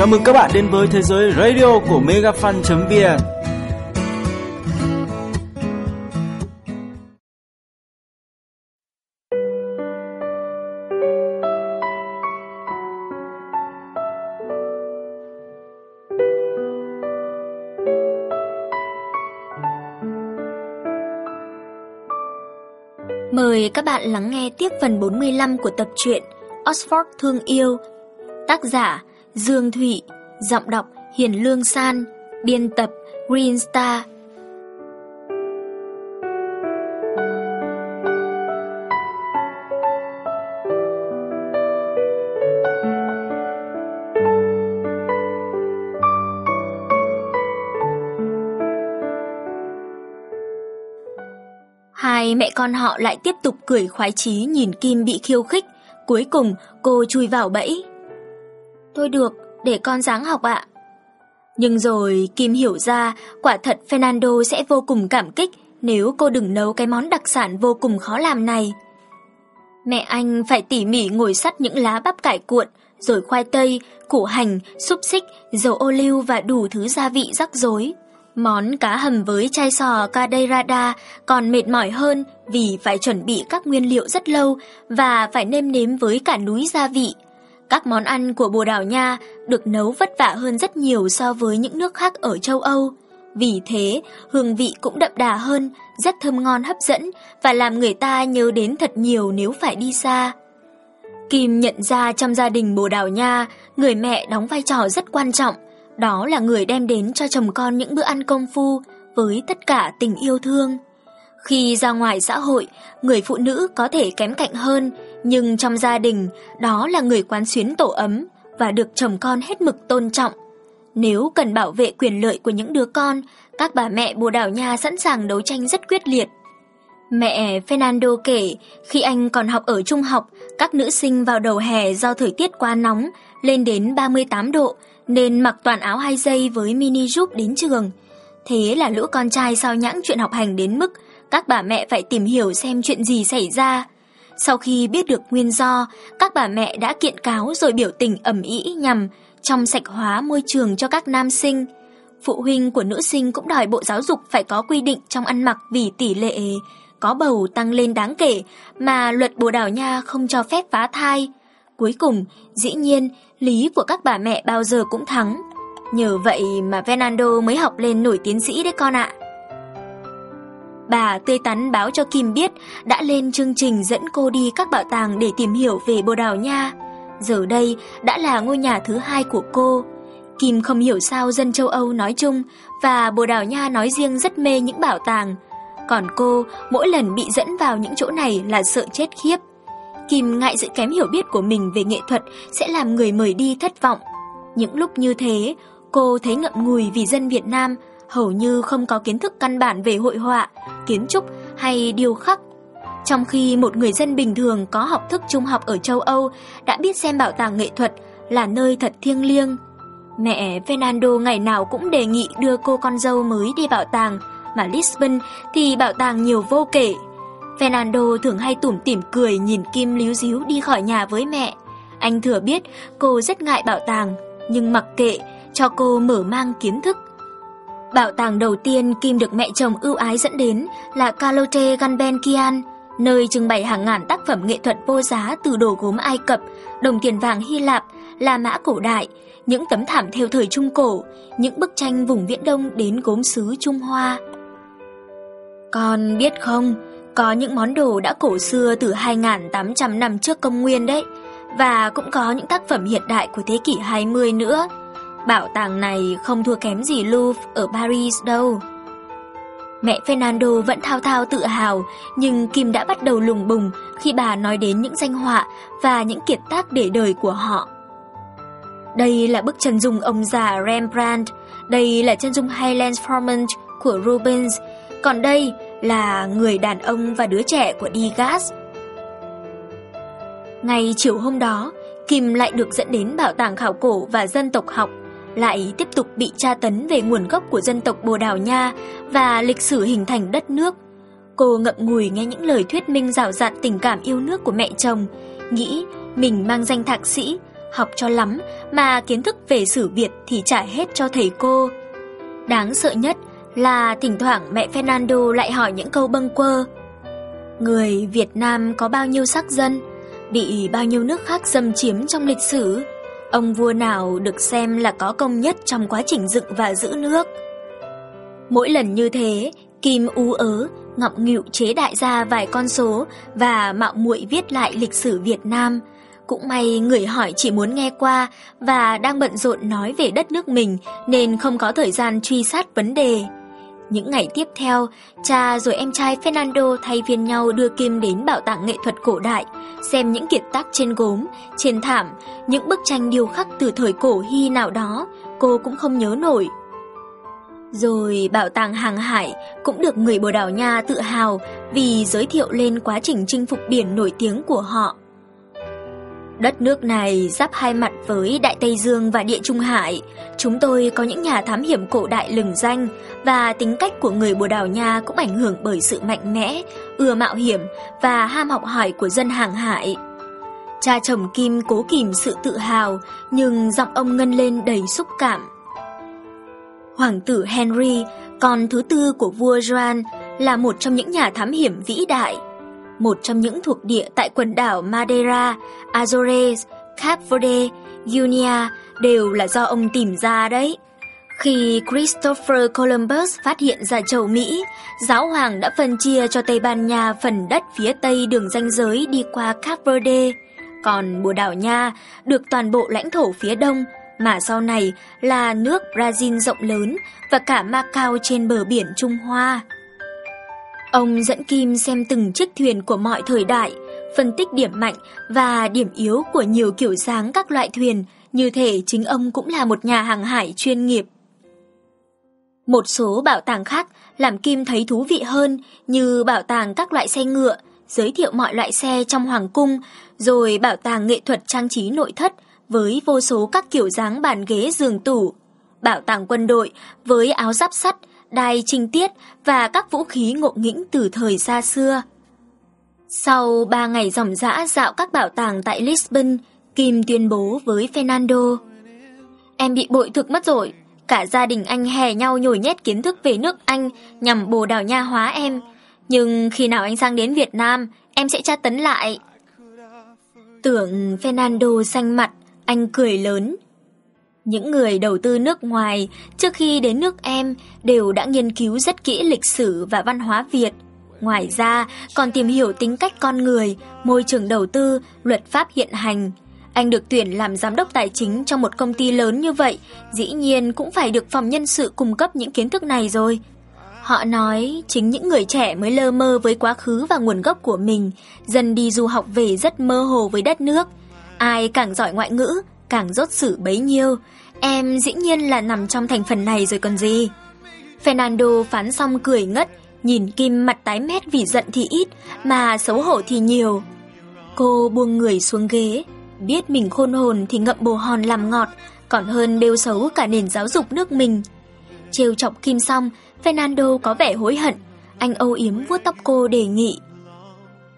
Chào mừng các bạn đến với thế giới radio của megafan.vn Mời các bạn lắng nghe tiếp phần 45 của tập truyện Oxford Thương Yêu. Tác giả Dương Thụy, Giọng đọc Hiền Lương San, Biên tập Green Star Hai mẹ con họ lại tiếp tục cười khoái chí nhìn Kim bị khiêu khích. Cuối cùng, cô chui vào bẫy. Thôi được, để con dáng học ạ. Nhưng rồi Kim hiểu ra quả thật Fernando sẽ vô cùng cảm kích nếu cô đừng nấu cái món đặc sản vô cùng khó làm này. Mẹ anh phải tỉ mỉ ngồi sắt những lá bắp cải cuộn, rồi khoai tây, củ hành, xúc xích, dầu ô liu và đủ thứ gia vị rắc rối. Món cá hầm với chai sò cadeirada còn mệt mỏi hơn vì phải chuẩn bị các nguyên liệu rất lâu và phải nêm nếm với cả núi gia vị. Các món ăn của Bồ Đào Nha được nấu vất vả hơn rất nhiều so với những nước khác ở châu Âu. Vì thế, hương vị cũng đậm đà hơn, rất thơm ngon hấp dẫn và làm người ta nhớ đến thật nhiều nếu phải đi xa. Kim nhận ra trong gia đình Bồ Đào Nha, người mẹ đóng vai trò rất quan trọng, đó là người đem đến cho chồng con những bữa ăn công phu với tất cả tình yêu thương. Khi ra ngoài xã hội, người phụ nữ có thể kém cạnh hơn, nhưng trong gia đình, đó là người quán xuyến tổ ấm và được chồng con hết mực tôn trọng. Nếu cần bảo vệ quyền lợi của những đứa con, các bà mẹ Bồ Đào Nha sẵn sàng đấu tranh rất quyết liệt. Mẹ Fernando kể, khi anh còn học ở trung học, các nữ sinh vào đầu hè do thời tiết quá nóng, lên đến 38 độ, nên mặc toàn áo hai dây với mini giúp đến trường. Thế là lũ con trai sao nhãng chuyện học hành đến mức các bà mẹ phải tìm hiểu xem chuyện gì xảy ra. Sau khi biết được nguyên do, các bà mẹ đã kiện cáo rồi biểu tình ẩm ý nhằm trong sạch hóa môi trường cho các nam sinh. Phụ huynh của nữ sinh cũng đòi Bộ Giáo dục phải có quy định trong ăn mặc vì tỷ lệ có bầu tăng lên đáng kể mà luật Bồ Đào Nha không cho phép phá thai. Cuối cùng, dĩ nhiên, lý của các bà mẹ bao giờ cũng thắng. Nhờ vậy mà Fernando mới học lên nổi tiến sĩ đấy con ạ. Bà tươi tắn báo cho Kim biết đã lên chương trình dẫn cô đi các bảo tàng để tìm hiểu về Bồ Đào Nha. Giờ đây đã là ngôi nhà thứ hai của cô. Kim không hiểu sao dân châu Âu nói chung và Bồ Đào Nha nói riêng rất mê những bảo tàng. Còn cô mỗi lần bị dẫn vào những chỗ này là sợ chết khiếp. Kim ngại sự kém hiểu biết của mình về nghệ thuật sẽ làm người mời đi thất vọng. Những lúc như thế, cô thấy ngậm ngùi vì dân Việt Nam hầu như không có kiến thức căn bản về hội họa, kiến trúc hay điêu khắc. Trong khi một người dân bình thường có học thức trung học ở châu Âu đã biết xem bảo tàng nghệ thuật là nơi thật thiêng liêng. Mẹ Fernando ngày nào cũng đề nghị đưa cô con dâu mới đi bảo tàng, mà Lisbon thì bảo tàng nhiều vô kể. Fernando thường hay tủm tỉm cười nhìn Kim líu díu đi khỏi nhà với mẹ. Anh thừa biết cô rất ngại bảo tàng, nhưng mặc kệ, cho cô mở mang kiến thức. Bảo tàng đầu tiên Kim được mẹ chồng ưu ái dẫn đến là Calote Gulbenkian, nơi trưng bày hàng ngàn tác phẩm nghệ thuật vô giá từ đồ gốm Ai Cập, đồng tiền vàng Hy Lạp, La Mã cổ đại, những tấm thảm theo thời Trung Cổ, những bức tranh vùng Viễn Đông đến gốm sứ Trung Hoa. Con biết không, có những món đồ đã cổ xưa từ 2.800 năm trước công nguyên đấy, và cũng có những tác phẩm hiện đại của thế kỷ 20 nữa. Bảo tàng này không thua kém gì Louvre ở Paris đâu. Mẹ Fernando vẫn thao thao tự hào, nhưng Kim đã bắt đầu lùng bùng khi bà nói đến những danh họa và những kiệt tác để đời của họ. Đây là bức chân dung ông già Rembrandt, đây là chân dung Highlands Formant của Rubens, còn đây là người đàn ông và đứa trẻ của Degas. Ngày chiều hôm đó, Kim lại được dẫn đến Bảo tàng Khảo cổ và Dân tộc học, lại tiếp tục bị tra tấn về nguồn gốc của dân tộc Bồ Đào Nha và lịch sử hình thành đất nước. Cô ngậm ngùi nghe những lời thuyết minh rào rạt tình cảm yêu nước của mẹ chồng, nghĩ mình mang danh thạc sĩ, học cho lắm mà kiến thức về sử Việt thì trả hết cho thầy cô. Đáng sợ nhất là thỉnh thoảng mẹ Fernando lại hỏi những câu bâng quơ. Người Việt Nam có bao nhiêu sắc dân, bị bao nhiêu nước khác xâm chiếm trong lịch sử, ông vua nào được xem là có công nhất trong quá trình dựng và giữ nước. Mỗi lần như thế, Kim ú ớ, ngọng nghịu chế đại ra vài con số và mạo muội viết lại lịch sử Việt Nam. Cũng may người hỏi chỉ muốn nghe qua và đang bận rộn nói về đất nước mình nên không có thời gian truy sát vấn đề. Những ngày tiếp theo, cha rồi em trai Fernando thay phiên nhau đưa Kim đến bảo tàng nghệ thuật cổ đại, xem những kiệt tác trên gốm, trên thảm, những bức tranh điêu khắc từ thời cổ hy nào đó, cô cũng không nhớ nổi. Rồi bảo tàng hàng hải cũng được người Bồ Đào Nha tự hào vì giới thiệu lên quá trình chinh phục biển nổi tiếng của họ. Đất nước này giáp hai mặt với Đại Tây Dương và Địa Trung Hải. Chúng tôi có những nhà thám hiểm cổ đại lừng danh và tính cách của người Bồ Đào Nha cũng ảnh hưởng bởi sự mạnh mẽ, ưa mạo hiểm và ham học hỏi của dân hàng hải. Cha chồng Kim cố kìm sự tự hào nhưng giọng ông ngân lên đầy xúc cảm. Hoàng tử Henry, con thứ tư của vua Joan, là một trong những nhà thám hiểm vĩ đại một trong những thuộc địa tại quần đảo Madeira, Azores, Cape Verde, Guinea đều là do ông tìm ra đấy. Khi Christopher Columbus phát hiện ra châu Mỹ, giáo hoàng đã phân chia cho Tây Ban Nha phần đất phía tây đường ranh giới đi qua Cape Verde, còn Bồ Đào Nha được toàn bộ lãnh thổ phía đông, mà sau này là nước Brazil rộng lớn và cả Macau trên bờ biển Trung Hoa. Ông dẫn Kim xem từng chiếc thuyền của mọi thời đại, phân tích điểm mạnh và điểm yếu của nhiều kiểu dáng các loại thuyền, như thể chính ông cũng là một nhà hàng hải chuyên nghiệp. Một số bảo tàng khác làm Kim thấy thú vị hơn như bảo tàng các loại xe ngựa, giới thiệu mọi loại xe trong hoàng cung, rồi bảo tàng nghệ thuật trang trí nội thất với vô số các kiểu dáng bàn ghế giường tủ, bảo tàng quân đội với áo giáp sắt, đài trinh tiết và các vũ khí ngộ nghĩnh từ thời xa xưa. Sau ba ngày dòng dã dạo các bảo tàng tại Lisbon, Kim tuyên bố với Fernando. Em bị bội thực mất rồi, cả gia đình anh hè nhau nhồi nhét kiến thức về nước Anh nhằm bồ đào nha hóa em. Nhưng khi nào anh sang đến Việt Nam, em sẽ tra tấn lại. Tưởng Fernando xanh mặt, anh cười lớn, những người đầu tư nước ngoài trước khi đến nước em đều đã nghiên cứu rất kỹ lịch sử và văn hóa Việt. Ngoài ra, còn tìm hiểu tính cách con người, môi trường đầu tư, luật pháp hiện hành. Anh được tuyển làm giám đốc tài chính trong một công ty lớn như vậy, dĩ nhiên cũng phải được phòng nhân sự cung cấp những kiến thức này rồi. Họ nói chính những người trẻ mới lơ mơ với quá khứ và nguồn gốc của mình, dần đi du học về rất mơ hồ với đất nước. Ai càng giỏi ngoại ngữ, càng rốt sự bấy nhiêu. Em dĩ nhiên là nằm trong thành phần này rồi còn gì. Fernando phán xong cười ngất, nhìn Kim mặt tái mét vì giận thì ít, mà xấu hổ thì nhiều. Cô buông người xuống ghế, biết mình khôn hồn thì ngậm bồ hòn làm ngọt, còn hơn bêu xấu cả nền giáo dục nước mình. Trêu chọc Kim xong, Fernando có vẻ hối hận, anh âu yếm vuốt tóc cô đề nghị.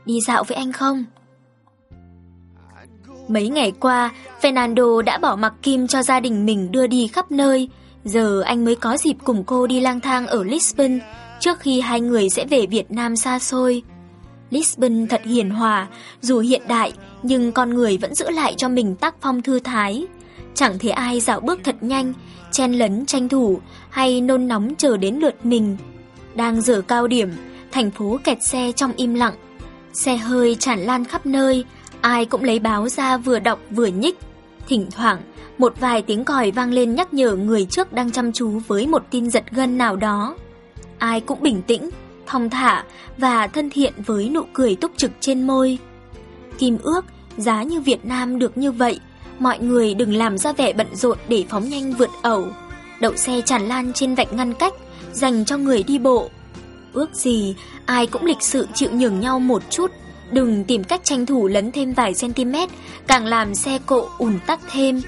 Đi dạo với anh không? Mấy ngày qua, Fernando đã bỏ mặc Kim cho gia đình mình đưa đi khắp nơi. Giờ anh mới có dịp cùng cô đi lang thang ở Lisbon, trước khi hai người sẽ về Việt Nam xa xôi. Lisbon thật hiền hòa, dù hiện đại, nhưng con người vẫn giữ lại cho mình tác phong thư thái. Chẳng thấy ai dạo bước thật nhanh, chen lấn tranh thủ hay nôn nóng chờ đến lượt mình. Đang giờ cao điểm, thành phố kẹt xe trong im lặng. Xe hơi tràn lan khắp nơi, Ai cũng lấy báo ra vừa đọc vừa nhích. Thỉnh thoảng, một vài tiếng còi vang lên nhắc nhở người trước đang chăm chú với một tin giật gân nào đó. Ai cũng bình tĩnh, thong thả và thân thiện với nụ cười túc trực trên môi. Kim ước, giá như Việt Nam được như vậy, mọi người đừng làm ra vẻ bận rộn để phóng nhanh vượt ẩu. Đậu xe tràn lan trên vạch ngăn cách, dành cho người đi bộ. Ước gì, ai cũng lịch sự chịu nhường nhau một chút Đừng tìm cách tranh thủ lấn thêm vài cm, càng làm xe cộ ùn tắc thêm.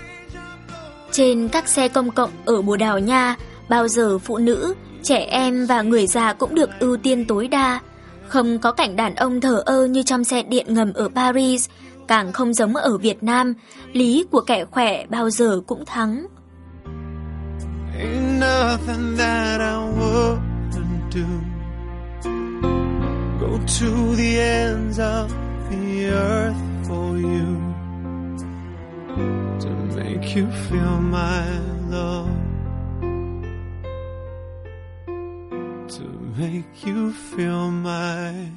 Trên các xe công cộng ở Bồ Đào Nha, bao giờ phụ nữ, trẻ em và người già cũng được ưu tiên tối đa. Không có cảnh đàn ông thờ ơ như trong xe điện ngầm ở Paris, Càng không giống ở Việt Nam, lý của kẻ khỏe bao giờ cũng thắng. Ain't nothing that I wouldn't do. To the ends of the earth for you to make you feel my love. To make you feel my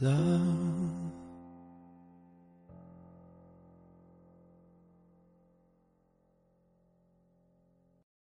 love.